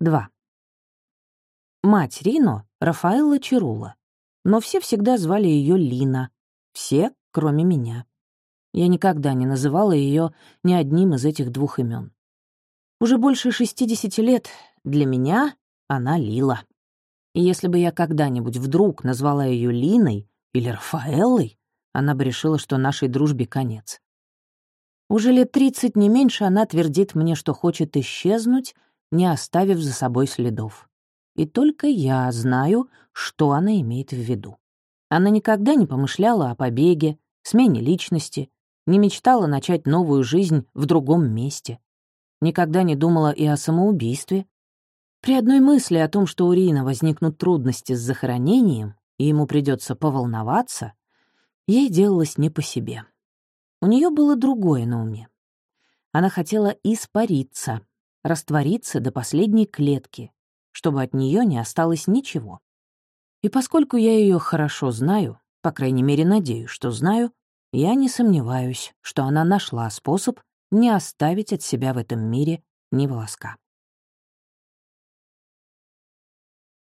2. Мать Рино — Рафаэлла Чирула, но все всегда звали ее Лина. Все, кроме меня. Я никогда не называла ее ни одним из этих двух имен. Уже больше 60 лет для меня она Лила. И если бы я когда-нибудь вдруг назвала ее Линой или Рафаэллой, она бы решила, что нашей дружбе конец. Уже лет тридцать не меньше она твердит мне, что хочет исчезнуть не оставив за собой следов. И только я знаю, что она имеет в виду. Она никогда не помышляла о побеге, смене личности, не мечтала начать новую жизнь в другом месте, никогда не думала и о самоубийстве. При одной мысли о том, что у Рина возникнут трудности с захоронением, и ему придется поволноваться, ей делалось не по себе. У нее было другое на уме. Она хотела испариться, раствориться до последней клетки, чтобы от нее не осталось ничего. И поскольку я ее хорошо знаю, по крайней мере, надеюсь, что знаю, я не сомневаюсь, что она нашла способ не оставить от себя в этом мире ни волоска.